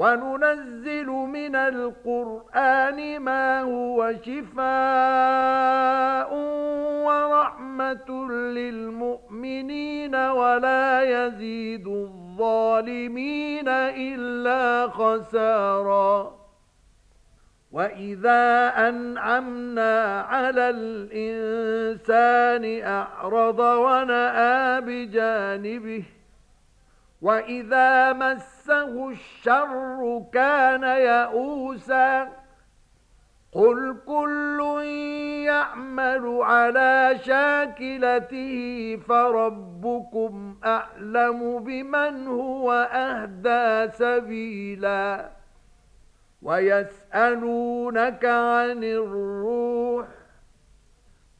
وَنُنَزِّلُ مِنَ الْقُرْآنِ مَا هُوَ شِفَاءٌ وَرَحْمَةٌ لِلْمُؤْمِنِينَ وَلَا يَزِيدُ الظَّالِمِينَ إِلَّا خَسَارًا. وَإِذَا أَنْعَمْنَا عَلَى الْإِنْسَانِ أَعْرَضَ وَنَأَى بِجَانِبِهِ وَإِذَا مَسَّهُ الشَّرُّ كَانَ يَئُوسًا قُلْ كُلٌّ يَعْمَلُ عَلَى شَاكِلَتِهِ فَرَبُّكُمْ أَعْلَمُ بِمَنْ هُوَ أَهْدَى سَبِيلًا وَيَسْأَلُونَكَ عَنِ الرُّوحِ